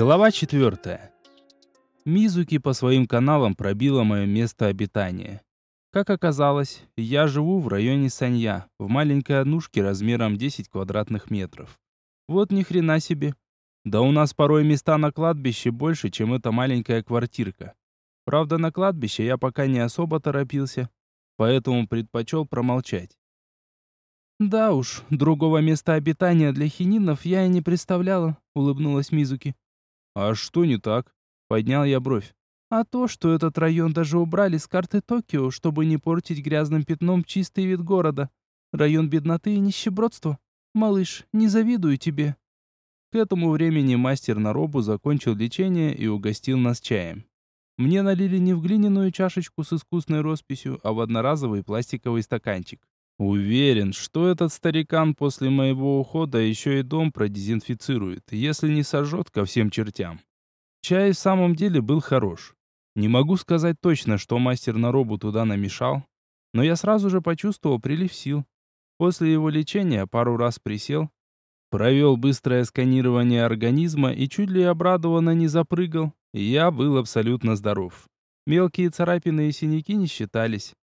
Глава 4. Мизуки по своим каналам пробила мое место обитания. Как оказалось, я живу в районе Санья, в маленькой однушке размером 10 квадратных метров. Вот ни хрена себе. Да у нас порой места на кладбище больше, чем эта маленькая квартирка. Правда, на кладбище я пока не особо торопился, поэтому предпочел промолчать. «Да уж, другого места обитания для хининов я и не представляла», — улыбнулась Мизуки. «А что не так?» — поднял я бровь. «А то, что этот район даже убрали с карты Токио, чтобы не портить грязным пятном чистый вид города. Район бедноты и нищебродства. Малыш, не завидую тебе». К этому времени мастер на робу закончил лечение и угостил нас чаем. Мне налили не в глиняную чашечку с искусной росписью, а в одноразовый пластиковый стаканчик. Уверен, что этот старикан после моего ухода еще и дом продезинфицирует, если не сожжет ко всем чертям. Чай в самом деле был хорош. Не могу сказать точно, что мастер на робу туда намешал, но я сразу же почувствовал прилив сил. После его лечения пару раз присел, провел быстрое сканирование организма и чуть ли обрадованно не запрыгал. Я был абсолютно здоров. Мелкие царапины и синяки не считались.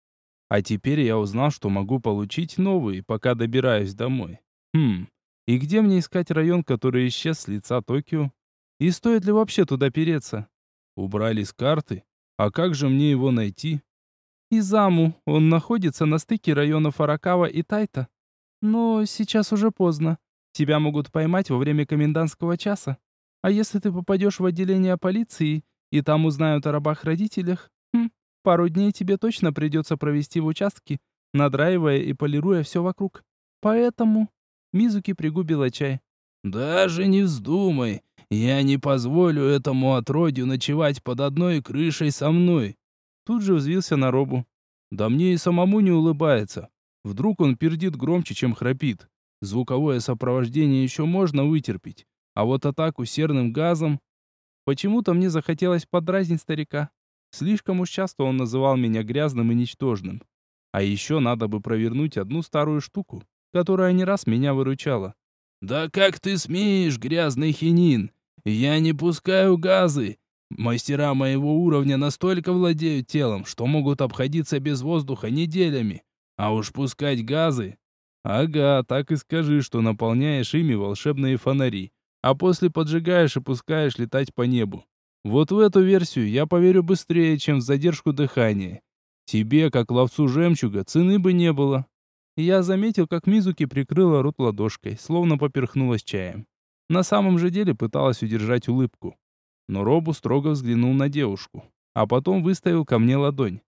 А теперь я узнал, что могу получить новые, пока добираюсь домой. Хм, и где мне искать район, который исчез с лица Токио? И стоит ли вообще туда переться? Убрали с карты? А как же мне его найти? Изаму, он находится на стыке районов Аракава и Тайта. Но сейчас уже поздно. Тебя могут поймать во время комендантского часа. А если ты попадешь в отделение полиции, и там узнают о рабах-родителях, Пару дней тебе точно придется провести в участке, надраивая и полируя все вокруг. Поэтому...» Мизуки пригубила чай. «Даже не вздумай. Я не позволю этому отродью ночевать под одной крышей со мной». Тут же взвился на робу. «Да мне и самому не улыбается. Вдруг он пердит громче, чем храпит. Звуковое сопровождение еще можно вытерпеть. А вот атаку серным газом... Почему-то мне захотелось подразнить старика. Слишком уж часто он называл меня грязным и ничтожным. А еще надо бы провернуть одну старую штуку, которая не раз меня выручала. «Да как ты смеешь, грязный хинин? Я не пускаю газы. Мастера моего уровня настолько владеют телом, что могут обходиться без воздуха неделями. А уж пускать газы...» «Ага, так и скажи, что наполняешь ими волшебные фонари, а после поджигаешь и пускаешь летать по небу. Вот в эту версию я поверю быстрее, чем в задержку дыхания. Тебе, как ловцу жемчуга, цены бы не было. Я заметил, как Мизуки прикрыла рот ладошкой, словно поперхнулась чаем. На самом же деле пыталась удержать улыбку. Но Робу строго взглянул на девушку, а потом выставил ко мне ладонь.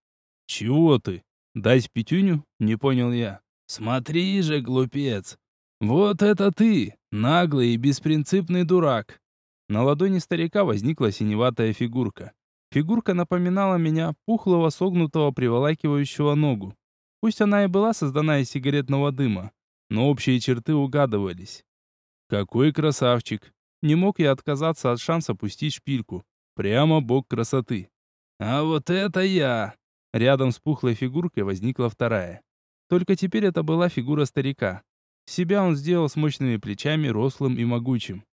«Чего ты? Дать пятюню?» — не понял я. «Смотри же, глупец! Вот это ты, наглый и беспринципный дурак! На ладони старика возникла синеватая фигурка. Фигурка напоминала меня, пухлого, согнутого, приволакивающего ногу. Пусть она и была создана из сигаретного дыма, но общие черты угадывались. Какой красавчик! Не мог я отказаться от шанса пустить шпильку. Прямо бог красоты. А вот это я! Рядом с пухлой фигуркой возникла вторая. Только теперь это была фигура старика. Себя он сделал с мощными плечами, рослым и могучим.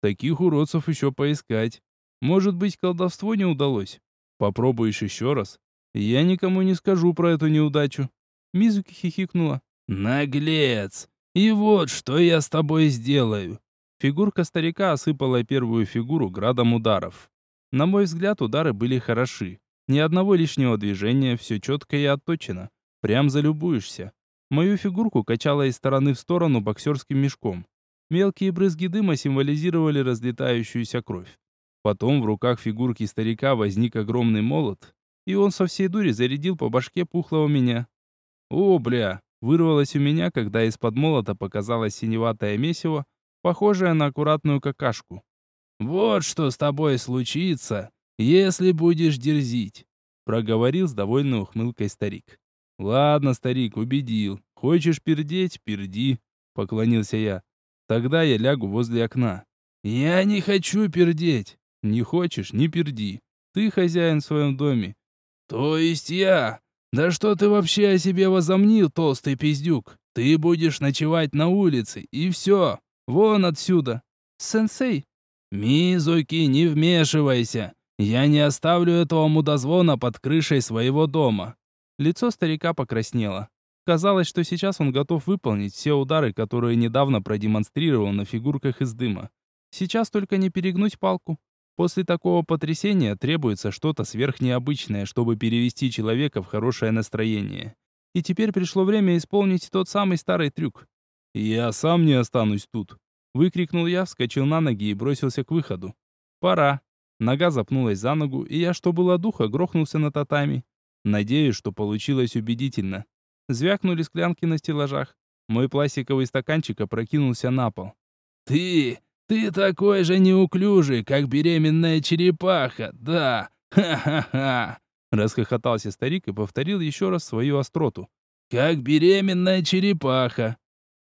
Таких уродцев еще поискать. Может быть, колдовство не удалось? Попробуешь еще раз? Я никому не скажу про эту неудачу. Мизуки хихикнула. Наглец! И вот что я с тобой сделаю. Фигурка старика осыпала первую фигуру градом ударов. На мой взгляд, удары были хороши. Ни одного лишнего движения, все четко и отточено. Прям залюбуешься. Мою фигурку качало из стороны в сторону боксерским мешком. Мелкие брызги дыма символизировали разлетающуюся кровь. Потом в руках фигурки старика возник огромный молот, и он со всей дури зарядил по башке пухлого меня. «О, бля!» вырвалось у меня, когда из-под молота показалось синеватое месиво, похожее на аккуратную какашку. «Вот что с тобой случится, если будешь дерзить», проговорил с довольной ухмылкой старик. «Ладно, старик, убедил. Хочешь пердеть — перди», поклонился я. Тогда я лягу возле окна. Я не хочу пердеть. Не хочешь, не перди. Ты хозяин в своем доме. То есть я? Да что ты вообще о себе возомнил, толстый пиздюк? Ты будешь ночевать на улице, и все. Вон отсюда. Сенсей, «Мизуки, не вмешивайся! Я не оставлю этого мудозвона под крышей своего дома!» Лицо старика покраснело. Казалось, что сейчас он готов выполнить все удары, которые недавно продемонстрировал на фигурках из дыма. Сейчас только не перегнуть палку. После такого потрясения требуется что-то сверхнеобычное, чтобы перевести человека в хорошее настроение. И теперь пришло время исполнить тот самый старый трюк. «Я сам не останусь тут!» Выкрикнул я, вскочил на ноги и бросился к выходу. «Пора!» Нога запнулась за ногу, и я, что было духа, грохнулся на татами. Надеюсь, что получилось убедительно. Звякнули склянки на стеллажах. Мой пластиковый стаканчик опрокинулся на пол. «Ты! Ты такой же неуклюжий, как беременная черепаха, да! Ха-ха-ха!» Расхохотался старик и повторил еще раз свою остроту. «Как беременная черепаха!»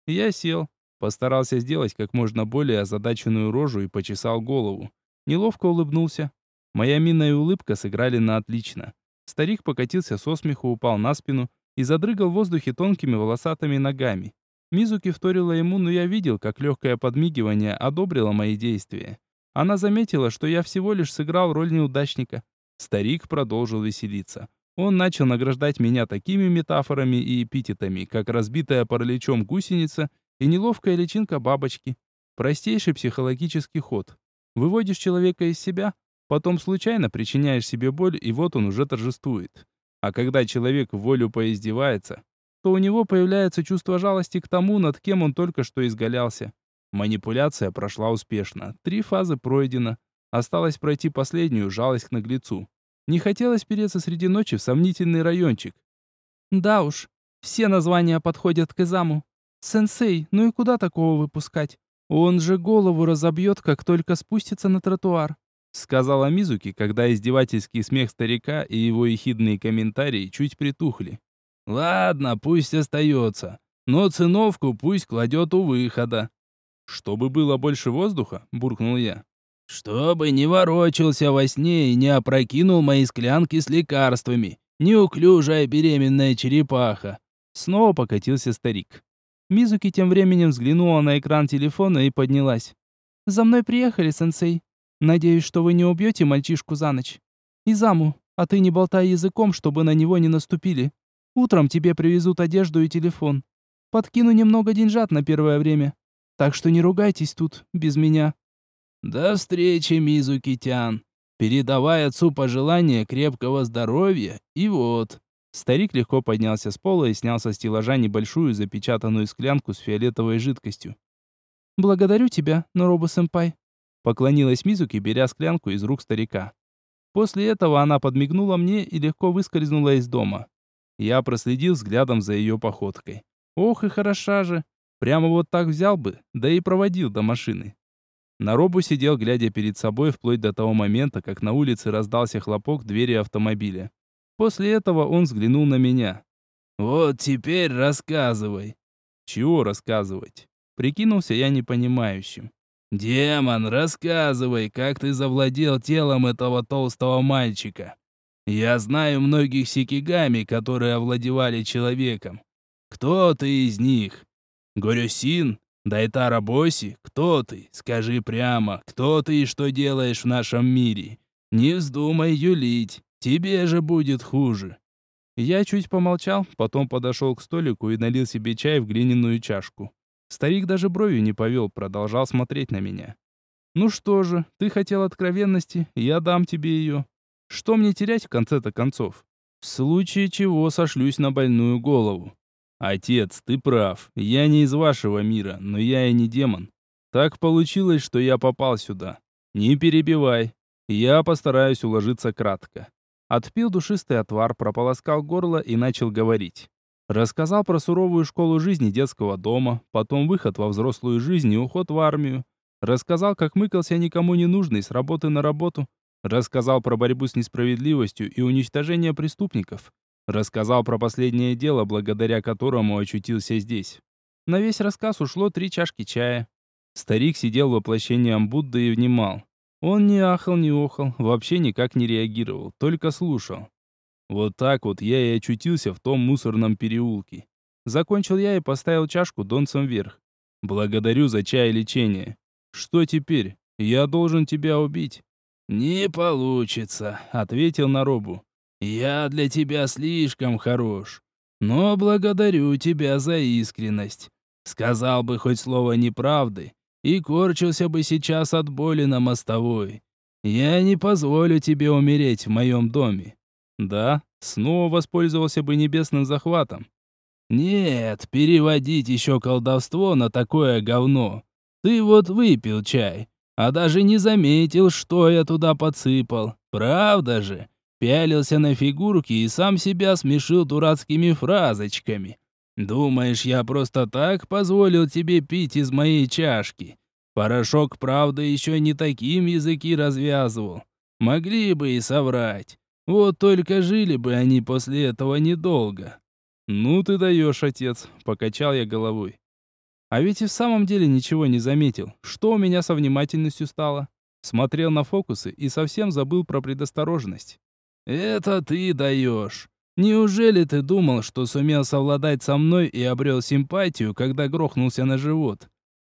Я сел, постарался сделать как можно более озадаченную рожу и почесал голову. Неловко улыбнулся. Моя мина и улыбка сыграли на отлично. Старик покатился со смеху, упал на спину и задрыгал в воздухе тонкими волосатыми ногами. Мизуки вторила ему, но я видел, как легкое подмигивание одобрило мои действия. Она заметила, что я всего лишь сыграл роль неудачника. Старик продолжил веселиться. Он начал награждать меня такими метафорами и эпитетами, как разбитая параличом гусеница и неловкая личинка бабочки. Простейший психологический ход. Выводишь человека из себя, потом случайно причиняешь себе боль, и вот он уже торжествует. А когда человек волю поиздевается, то у него появляется чувство жалости к тому, над кем он только что изгалялся. Манипуляция прошла успешно. Три фазы пройдено. Осталось пройти последнюю жалость к наглецу. Не хотелось переться среди ночи в сомнительный райончик. Да уж, все названия подходят к Изаму. Сенсей, ну и куда такого выпускать? Он же голову разобьет, как только спустится на тротуар сказала Мизуки, когда издевательский смех старика и его ехидные комментарии чуть притухли. Ладно, пусть остается, но циновку пусть кладет у выхода. Чтобы было больше воздуха, буркнул я. Чтобы не ворочался во сне и не опрокинул мои склянки с лекарствами. Неуклюжая беременная черепаха. Снова покатился старик. Мизуки тем временем взглянула на экран телефона и поднялась. «За мной приехали, сенсей. Надеюсь, что вы не убьете мальчишку за ночь. Изаму, а ты не болтай языком, чтобы на него не наступили. Утром тебе привезут одежду и телефон. Подкину немного деньжат на первое время. Так что не ругайтесь тут, без меня». «До встречи, Мизуки-тян. Передавай отцу пожелания крепкого здоровья, и вот». Старик легко поднялся с пола и снял со стеллажа небольшую запечатанную склянку с фиолетовой жидкостью. «Благодарю тебя, Норобу-сэмпай», Поклонилась Мизуки, беря склянку из рук старика. После этого она подмигнула мне и легко выскользнула из дома. Я проследил взглядом за ее походкой. Ох и хороша же. Прямо вот так взял бы, да и проводил до машины. Наробу сидел, глядя перед собой, вплоть до того момента, как на улице раздался хлопок двери автомобиля. После этого он взглянул на меня. «Вот теперь рассказывай». «Чего рассказывать?» Прикинулся я непонимающим. «Демон, рассказывай, как ты завладел телом этого толстого мальчика. Я знаю многих сикигами, которые овладевали человеком. Кто ты из них? Горюсин? Дайтара Боси? Кто ты? Скажи прямо, кто ты и что делаешь в нашем мире? Не вздумай юлить, тебе же будет хуже». Я чуть помолчал, потом подошел к столику и налил себе чай в глиняную чашку. Старик даже бровью не повел, продолжал смотреть на меня. «Ну что же, ты хотел откровенности, я дам тебе ее. Что мне терять в конце-то концов? В случае чего сошлюсь на больную голову. Отец, ты прав, я не из вашего мира, но я и не демон. Так получилось, что я попал сюда. Не перебивай. Я постараюсь уложиться кратко». Отпил душистый отвар, прополоскал горло и начал говорить. Рассказал про суровую школу жизни детского дома, потом выход во взрослую жизнь и уход в армию. Рассказал, как мыкался никому не нужный с работы на работу. Рассказал про борьбу с несправедливостью и уничтожение преступников. Рассказал про последнее дело, благодаря которому очутился здесь. На весь рассказ ушло три чашки чая. Старик сидел воплощением Будды и внимал. Он не ахал, не охал, вообще никак не реагировал, только слушал. Вот так вот я и очутился в том мусорном переулке. Закончил я и поставил чашку донцем вверх. Благодарю за чай и лечение. Что теперь? Я должен тебя убить». «Не получится», — ответил Наробу. «Я для тебя слишком хорош. Но благодарю тебя за искренность. Сказал бы хоть слово неправды, и корчился бы сейчас от боли на мостовой. Я не позволю тебе умереть в моем доме. Да, снова воспользовался бы небесным захватом. Нет, переводить еще колдовство на такое говно. Ты вот выпил чай, а даже не заметил, что я туда подсыпал. Правда же? Пялился на фигурки и сам себя смешил дурацкими фразочками. Думаешь, я просто так позволил тебе пить из моей чашки? Порошок, правда, еще не таким языки развязывал. Могли бы и соврать. Вот только жили бы они после этого недолго. Ну ты даешь, отец, покачал я головой. А ведь и в самом деле ничего не заметил. Что у меня со внимательностью стало? Смотрел на фокусы и совсем забыл про предосторожность. «Это ты даешь. Неужели ты думал, что сумел совладать со мной и обрел симпатию, когда грохнулся на живот?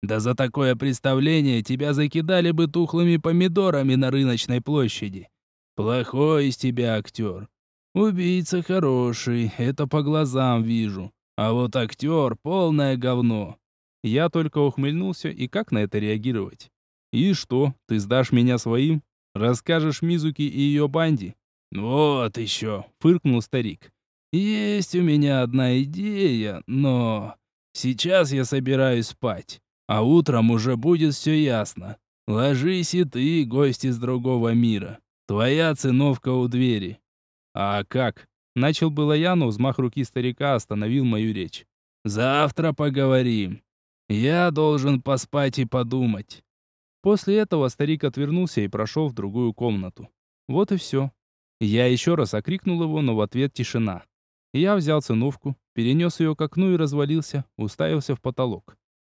Да за такое представление тебя закидали бы тухлыми помидорами на рыночной площади. Плохой из тебя актер. Убийца хороший, это по глазам вижу. А вот актер — полное говно». Я только ухмыльнулся, и как на это реагировать? «И что, ты сдашь меня своим? Расскажешь Мизуки и ее банде?» «Вот еще», — фыркнул старик. «Есть у меня одна идея, но... Сейчас я собираюсь спать, а утром уже будет все ясно. Ложись и ты, гость из другого мира. Твоя циновка у двери». «А как?» Начал было я, но взмах руки старика остановил мою речь. «Завтра поговорим. Я должен поспать и подумать». После этого старик отвернулся и прошел в другую комнату. Вот и все. Я еще раз окрикнул его, но в ответ тишина. Я взял циновку, перенес ее к окну и развалился, уставился в потолок.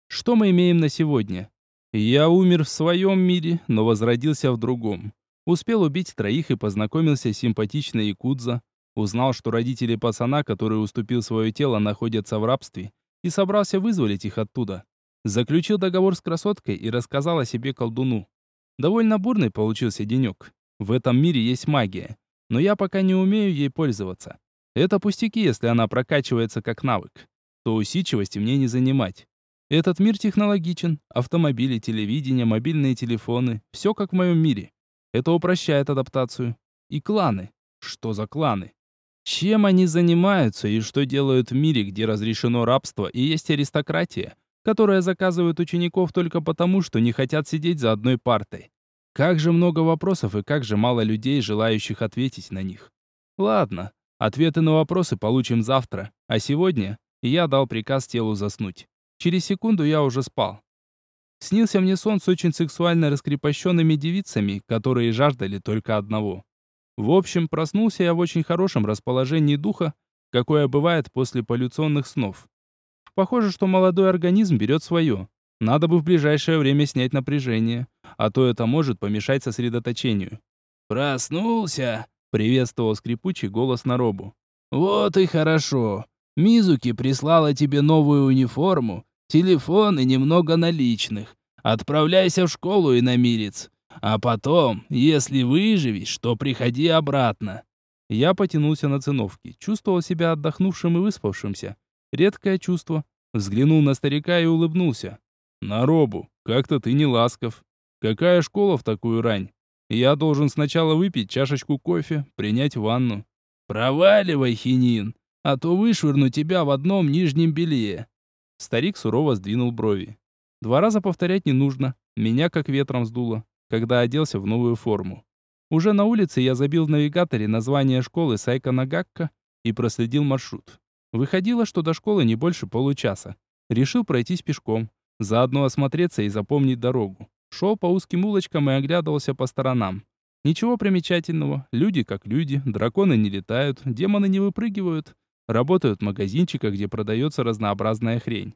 Что мы имеем на сегодня? Я умер в своем мире, но возродился в другом. Успел убить троих и познакомился с симпатичной Якудза. Узнал, что родители пацана, который уступил свое тело, находятся в рабстве, и собрался вызволить их оттуда. Заключил договор с красоткой и рассказал о себе колдуну. Довольно бурный получился денек. В этом мире есть магия но я пока не умею ей пользоваться. Это пустяки, если она прокачивается как навык. То усидчивости мне не занимать. Этот мир технологичен. Автомобили, телевидение, мобильные телефоны. Все как в моем мире. Это упрощает адаптацию. И кланы. Что за кланы? Чем они занимаются и что делают в мире, где разрешено рабство и есть аристократия, которая заказывает учеников только потому, что не хотят сидеть за одной партой? Как же много вопросов и как же мало людей, желающих ответить на них. Ладно, ответы на вопросы получим завтра, а сегодня я дал приказ телу заснуть. Через секунду я уже спал. Снился мне сон с очень сексуально раскрепощенными девицами, которые жаждали только одного. В общем, проснулся я в очень хорошем расположении духа, какое бывает после полюционных снов. Похоже, что молодой организм берет свое. Надо бы в ближайшее время снять напряжение, а то это может помешать сосредоточению. «Проснулся!» — приветствовал скрипучий голос Наробу. «Вот и хорошо. Мизуки прислала тебе новую униформу, телефон и немного наличных. Отправляйся в школу, иномирец. А потом, если выживешь, то приходи обратно». Я потянулся на циновки, чувствовал себя отдохнувшим и выспавшимся. Редкое чувство. Взглянул на старика и улыбнулся. «Наробу, как-то ты не ласков. Какая школа в такую рань? Я должен сначала выпить чашечку кофе, принять ванну». «Проваливай, хинин, а то вышвырну тебя в одном нижнем белье». Старик сурово сдвинул брови. Два раза повторять не нужно. Меня как ветром сдуло, когда оделся в новую форму. Уже на улице я забил в навигаторе название школы Сайка Нагакка и проследил маршрут. Выходило, что до школы не больше получаса. Решил пройтись пешком. Заодно осмотреться и запомнить дорогу. Шел по узким улочкам и оглядывался по сторонам. Ничего примечательного. Люди как люди, драконы не летают, демоны не выпрыгивают. Работают в где продается разнообразная хрень.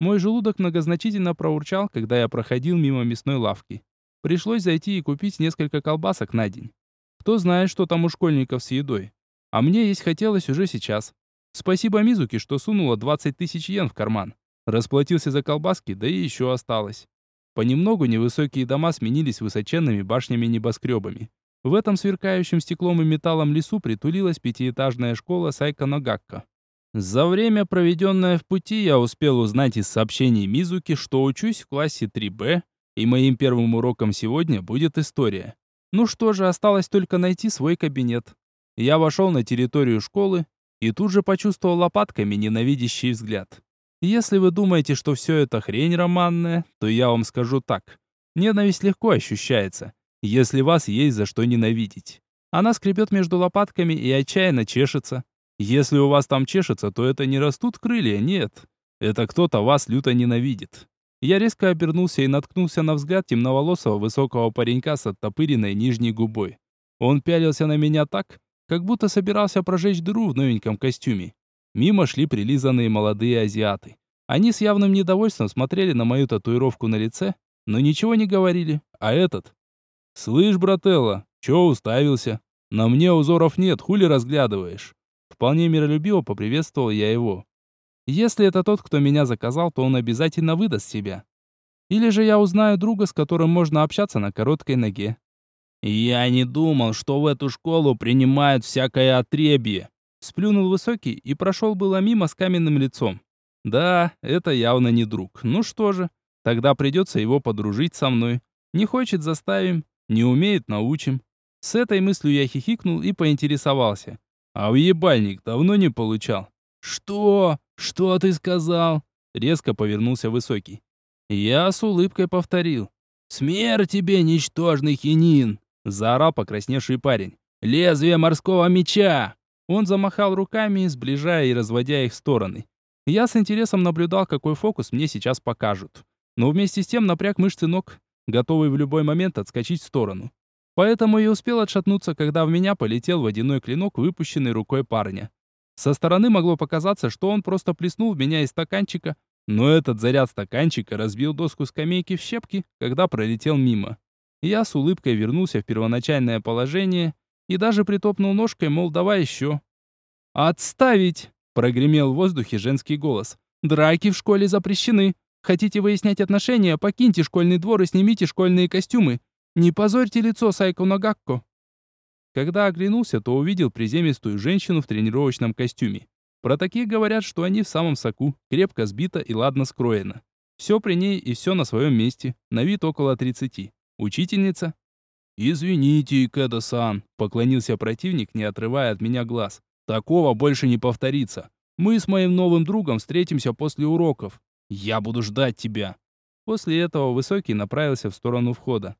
Мой желудок многозначительно проурчал, когда я проходил мимо мясной лавки. Пришлось зайти и купить несколько колбасок на день. Кто знает, что там у школьников с едой. А мне есть хотелось уже сейчас. Спасибо Мизуке, что сунула 20 тысяч йен в карман. Расплатился за колбаски, да и еще осталось. Понемногу невысокие дома сменились высоченными башнями-небоскребами. В этом сверкающем стеклом и металлом лесу притулилась пятиэтажная школа Сайконогакка. За время, проведенное в пути, я успел узнать из сообщений Мизуки, что учусь в классе 3Б, и моим первым уроком сегодня будет история. Ну что же, осталось только найти свой кабинет. Я вошел на территорию школы и тут же почувствовал лопатками ненавидящий взгляд. Если вы думаете, что все это хрень романная, то я вам скажу так. Ненависть легко ощущается, если вас есть за что ненавидеть. Она скребет между лопатками и отчаянно чешется. Если у вас там чешется, то это не растут крылья, нет. Это кто-то вас люто ненавидит. Я резко обернулся и наткнулся на взгляд темноволосого высокого паренька с оттопыренной нижней губой. Он пялился на меня так, как будто собирался прожечь дыру в новеньком костюме. Мимо шли прилизанные молодые азиаты. Они с явным недовольством смотрели на мою татуировку на лице, но ничего не говорили. А этот? «Слышь, брателло, чё уставился? На мне узоров нет, хули разглядываешь?» Вполне миролюбиво поприветствовал я его. Если это тот, кто меня заказал, то он обязательно выдаст себя. Или же я узнаю друга, с которым можно общаться на короткой ноге. Я не думал, что в эту школу принимают всякое отребье. Сплюнул высокий и прошел было мимо с каменным лицом. Да, это явно не друг. Ну что же, тогда придется его подружить со мной. Не хочет заставим, не умеет научим. С этой мыслью я хихикнул и поинтересовался. А в ебальник давно не получал. Что? Что ты сказал? Резко повернулся высокий. Я с улыбкой повторил. «Смерть тебе, ничтожный хинин!» Заорал покрасневший парень. «Лезвие морского меча!» Он замахал руками, сближая и разводя их в стороны. Я с интересом наблюдал, какой фокус мне сейчас покажут. Но вместе с тем напряг мышцы ног, готовый в любой момент отскочить в сторону. Поэтому и успел отшатнуться, когда в меня полетел водяной клинок, выпущенный рукой парня. Со стороны могло показаться, что он просто плеснул в меня из стаканчика, но этот заряд стаканчика разбил доску скамейки в щепки, когда пролетел мимо. Я с улыбкой вернулся в первоначальное положение и даже притопнул ножкой, мол, давай еще. «Отставить!» — прогремел в воздухе женский голос. «Драки в школе запрещены. Хотите выяснять отношения, покиньте школьный двор и снимите школьные костюмы. Не позорьте лицо Сайко Нагакко». Когда оглянулся, то увидел приземистую женщину в тренировочном костюме. Про таких говорят, что они в самом соку, крепко сбита и ладно скроена. Все при ней и все на своем месте, на вид около 30. Учительница, «Извините, Икеда-сан», — поклонился противник, не отрывая от меня глаз. «Такого больше не повторится. Мы с моим новым другом встретимся после уроков. Я буду ждать тебя». После этого Высокий направился в сторону входа.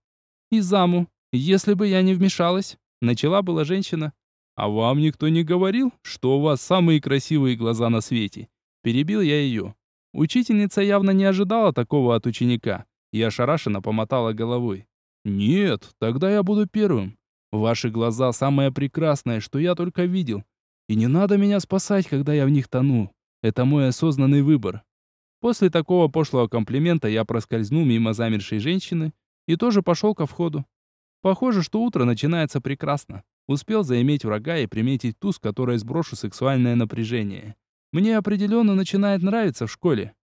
«Изаму, если бы я не вмешалась», — начала была женщина. «А вам никто не говорил, что у вас самые красивые глаза на свете?» Перебил я ее. Учительница явно не ожидала такого от ученика и ошарашенно помотала головой. «Нет, тогда я буду первым. Ваши глаза самое прекрасное, что я только видел. И не надо меня спасать, когда я в них тону. Это мой осознанный выбор». После такого пошлого комплимента я проскользнул мимо замершей женщины и тоже пошел ко входу. Похоже, что утро начинается прекрасно. Успел заиметь врага и приметить ту, с которой сброшу сексуальное напряжение. Мне определенно начинает нравиться в школе.